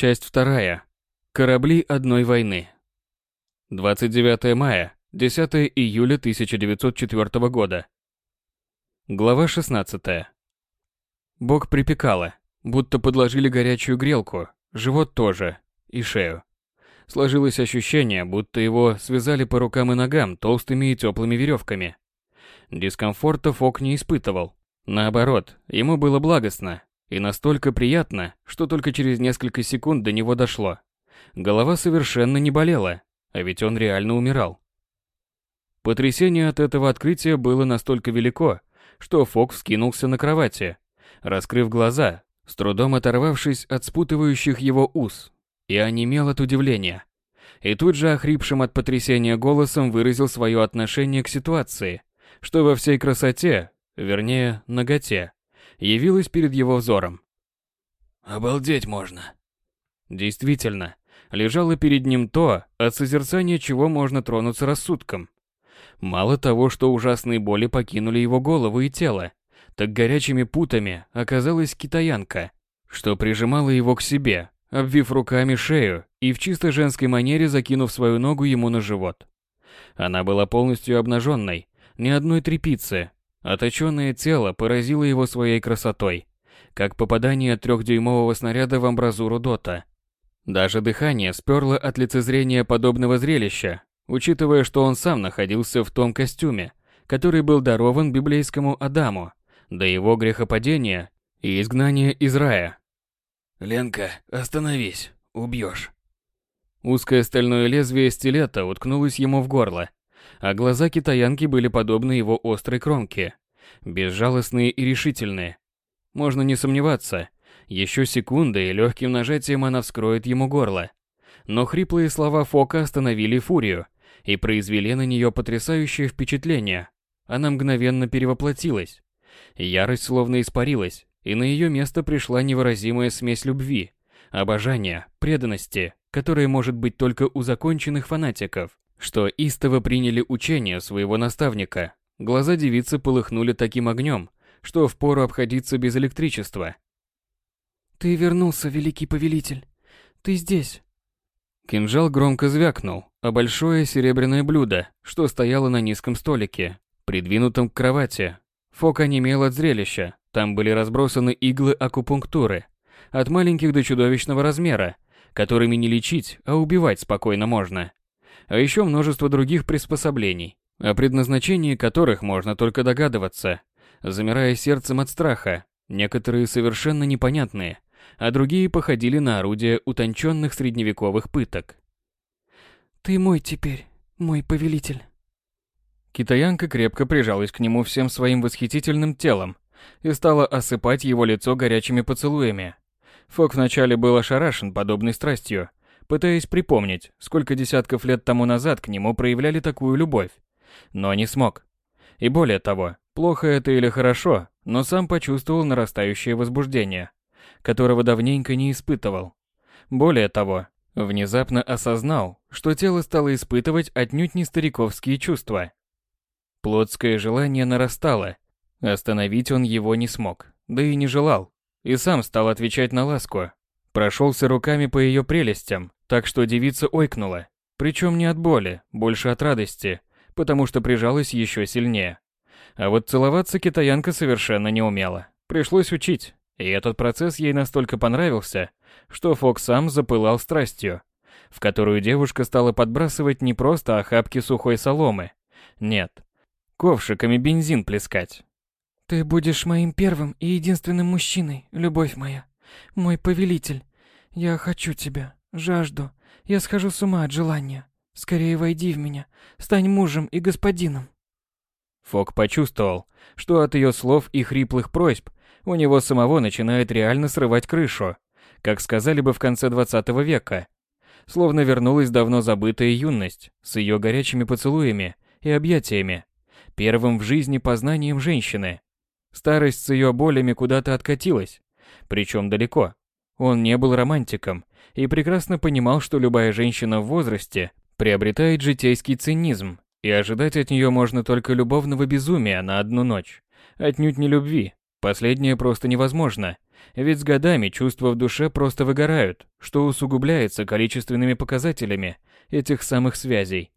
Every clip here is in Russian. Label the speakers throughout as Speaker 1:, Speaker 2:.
Speaker 1: Часть вторая. Корабли одной войны. 29 мая, 10 июля 1904 года. Глава 16. Бог припекало, будто подложили горячую грелку, живот тоже, и шею. Сложилось ощущение, будто его связали по рукам и ногам толстыми и теплыми веревками. Дискомфорта Фок не испытывал. Наоборот, ему было благостно, и настолько приятно, что только через несколько секунд до него дошло. Голова совершенно не болела, а ведь он реально умирал. Потрясение от этого открытия было настолько велико, что Фок вскинулся на кровати, раскрыв глаза, с трудом оторвавшись от спутывающих его уз, и онемел от удивления. И тут же охрипшим от потрясения голосом выразил свое отношение к ситуации, что во всей красоте, вернее, наготе, явилось перед его взором.
Speaker 2: «Обалдеть можно!»
Speaker 1: Действительно, лежало перед ним то, от созерцания чего можно тронуться рассудком. Мало того, что ужасные боли покинули его голову и тело, так горячими путами оказалась китаянка, что прижимала его к себе, обвив руками шею и в чисто женской манере закинув свою ногу ему на живот. Она была полностью обнаженной, ни одной трепицы, Оточенное тело поразило его своей красотой, как попадание трехдюймового снаряда в амбразуру Дота. Даже дыхание сперло от лицезрения подобного зрелища, учитывая, что он сам находился в том костюме, который был дарован библейскому Адаму, до его грехопадения и изгнания из рая.
Speaker 2: «Ленка, остановись, убьешь».
Speaker 1: Узкое стальное лезвие стилета уткнулось ему в горло, а глаза китаянки были подобны его острой кромке, безжалостные и решительные. Можно не сомневаться, еще секунды и легким нажатием она вскроет ему горло. Но хриплые слова Фока остановили фурию и произвели на нее потрясающее впечатление. Она мгновенно перевоплотилась. Ярость словно испарилась, и на ее место пришла невыразимая смесь любви, обожания, преданности, которая может быть только у законченных фанатиков что истово приняли учение своего наставника. Глаза девицы полыхнули таким огнем, что впору обходиться без электричества.
Speaker 3: «Ты вернулся, великий повелитель. Ты здесь».
Speaker 1: Кинжал громко звякнул, а большое серебряное блюдо, что стояло на низком столике, придвинутом к кровати. Фок онемел от зрелища, там были разбросаны иглы акупунктуры, от маленьких до чудовищного размера, которыми не лечить, а убивать спокойно можно а еще множество других приспособлений, о предназначении которых можно только догадываться, замирая сердцем от страха, некоторые совершенно непонятные, а другие походили на орудия утонченных средневековых пыток.
Speaker 3: «Ты мой теперь, мой повелитель».
Speaker 1: Китаянка крепко прижалась к нему всем своим восхитительным телом и стала осыпать его лицо горячими поцелуями. Фок вначале был ошарашен подобной страстью, пытаясь припомнить, сколько десятков лет тому назад к нему проявляли такую любовь. Но не смог. И более того, плохо это или хорошо, но сам почувствовал нарастающее возбуждение, которого давненько не испытывал. Более того, внезапно осознал, что тело стало испытывать отнюдь не стариковские чувства. Плотское желание нарастало, остановить он его не смог, да и не желал, и сам стал отвечать на ласку. Прошелся руками по ее прелестям, так что девица ойкнула, причем не от боли, больше от радости, потому что прижалась еще сильнее. А вот целоваться китаянка совершенно не умела. Пришлось учить, и этот процесс ей настолько понравился, что Фокс сам запылал страстью, в которую девушка стала подбрасывать не просто охапки сухой соломы. Нет, ковшиками бензин плескать.
Speaker 3: «Ты будешь моим первым и единственным мужчиной, любовь моя, мой повелитель. Я хочу тебя, Жажду. Я схожу с ума от желания. Скорее войди в меня. Стань мужем и господином.
Speaker 1: Фок почувствовал, что от ее слов и хриплых просьб у него самого начинает реально срывать крышу, как сказали бы в конце 20 века. Словно вернулась давно забытая юность с ее горячими поцелуями и объятиями, первым в жизни познанием женщины. Старость с ее болями куда-то откатилась, причем далеко. Он не был романтиком и прекрасно понимал, что любая женщина в возрасте приобретает житейский цинизм, и ожидать от нее можно только любовного безумия на одну ночь. Отнюдь не любви. Последнее просто невозможно, Ведь с годами чувства в душе просто выгорают, что усугубляется количественными показателями этих самых связей.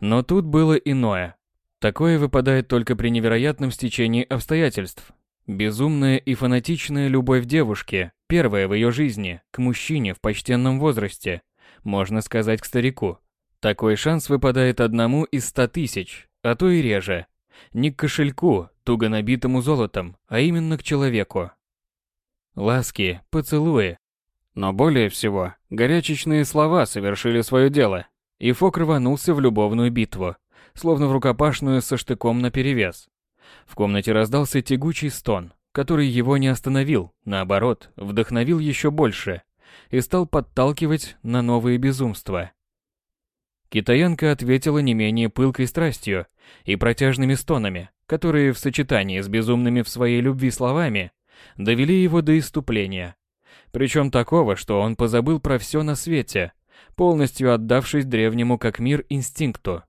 Speaker 1: Но тут было иное. Такое выпадает только при невероятном стечении обстоятельств. Безумная и фанатичная любовь девушки, первая в ее жизни, к мужчине в почтенном возрасте, можно сказать к старику. Такой шанс выпадает одному из ста тысяч, а то и реже. Не к кошельку, туго набитому золотом, а именно к человеку. Ласки, поцелуи. Но более всего, горячечные слова совершили свое дело, и Фок рванулся в любовную битву, словно в рукопашную со штыком наперевес. В комнате раздался тягучий стон, который его не остановил, наоборот, вдохновил еще больше и стал подталкивать на новые безумства. Китаянка ответила не менее пылкой страстью и протяжными стонами, которые в сочетании с безумными в своей любви словами довели его до иступления. Причем такого, что он позабыл про все на свете, полностью отдавшись древнему как мир инстинкту.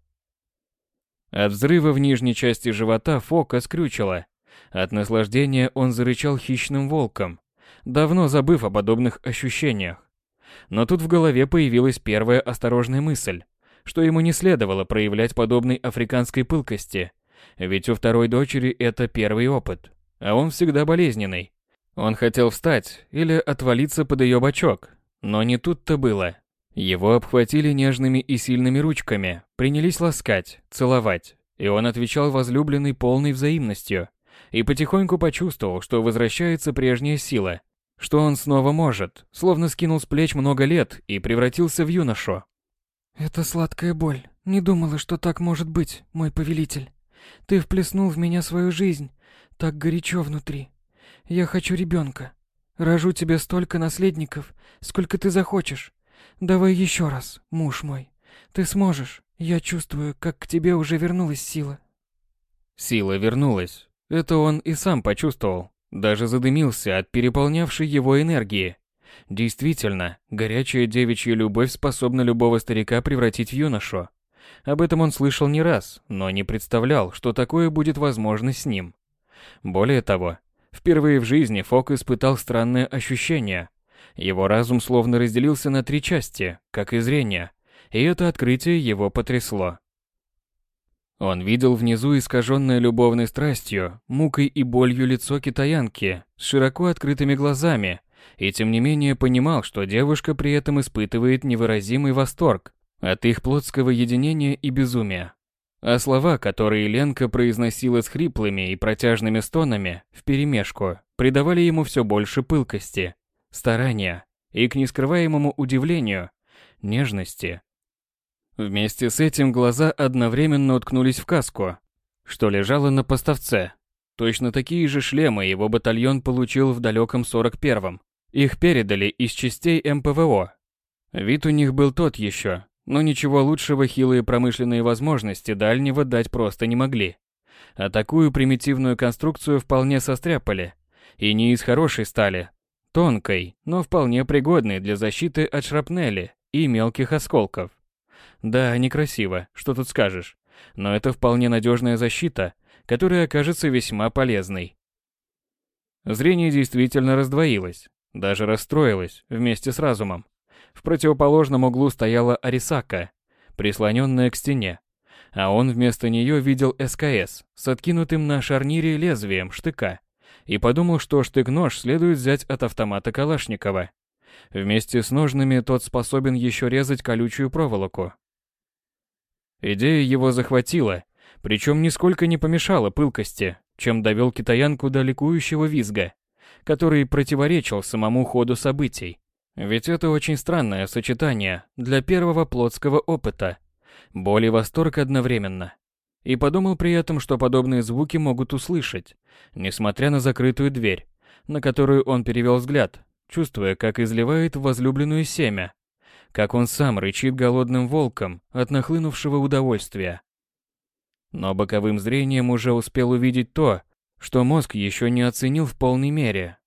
Speaker 1: От взрыва в нижней части живота Фока скрючило. От наслаждения он зарычал хищным волком, давно забыв о подобных ощущениях. Но тут в голове появилась первая осторожная мысль, что ему не следовало проявлять подобной африканской пылкости, ведь у второй дочери это первый опыт, а он всегда болезненный. Он хотел встать или отвалиться под ее бочок, но не тут-то было. Его обхватили нежными и сильными ручками, принялись ласкать, целовать, и он отвечал возлюбленной полной взаимностью, и потихоньку почувствовал, что возвращается прежняя сила, что он снова может, словно скинул с плеч много лет и превратился в юношу.
Speaker 3: «Это сладкая боль. Не думала, что так может быть, мой повелитель. Ты вплеснул в меня свою жизнь, так горячо внутри. Я хочу ребенка. Рожу тебе столько наследников, сколько ты захочешь. Давай еще раз, муж мой. Ты сможешь. Я чувствую, как к тебе уже вернулась сила.
Speaker 1: Сила вернулась. Это он и сам почувствовал. Даже задымился от переполнявшей его энергии. Действительно, горячая девичья любовь способна любого старика превратить в юношу. Об этом он слышал не раз, но не представлял, что такое будет возможно с ним. Более того, впервые в жизни Фок испытал странное ощущение. Его разум словно разделился на три части, как и зрение, и это открытие его потрясло. Он видел внизу искаженное любовной страстью, мукой и болью лицо китаянки с широко открытыми глазами, и тем не менее понимал, что девушка при этом испытывает невыразимый восторг от их плотского единения и безумия. А слова, которые Ленка произносила с хриплыми и протяжными стонами вперемешку, придавали ему все больше пылкости, старания и, к нескрываемому удивлению, нежности. Вместе с этим глаза одновременно уткнулись в каску, что лежало на поставце. Точно такие же шлемы его батальон получил в далеком 41-м. Их передали из частей МПВО. Вид у них был тот еще, но ничего лучшего хилые промышленные возможности дальнего дать просто не могли. А такую примитивную конструкцию вполне состряпали. И не из хорошей стали. Тонкой, но вполне пригодной для защиты от шрапнели и мелких осколков. Да, некрасиво, что тут скажешь. Но это вполне надежная защита, которая окажется весьма полезной. Зрение действительно раздвоилось, даже расстроилось вместе с разумом. В противоположном углу стояла Арисака, прислоненная к стене, а он вместо нее видел СКС с откинутым на шарнире лезвием штыка и подумал, что штык-нож следует взять от автомата Калашникова. Вместе с ножными тот способен еще резать колючую проволоку. Идея его захватила, причем нисколько не помешала пылкости, чем довел китаянку до ликующего визга, который противоречил самому ходу событий. Ведь это очень странное сочетание для первого плотского опыта. Боль и восторг одновременно. И подумал при этом, что подобные звуки могут услышать, несмотря на закрытую дверь, на которую он перевел взгляд, чувствуя, как изливает в возлюбленную семя, как он сам рычит голодным волком от нахлынувшего удовольствия. Но боковым зрением уже успел увидеть то, что мозг еще не оценил в полной мере.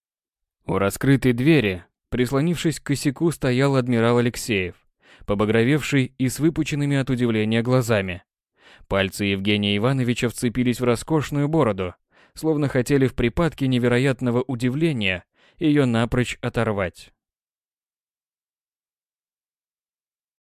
Speaker 1: У раскрытой двери Прислонившись к косяку, стоял адмирал Алексеев, побагровевший и с выпученными от удивления глазами. Пальцы Евгения Ивановича вцепились в роскошную бороду, словно хотели в припадке невероятного удивления ее напрочь оторвать.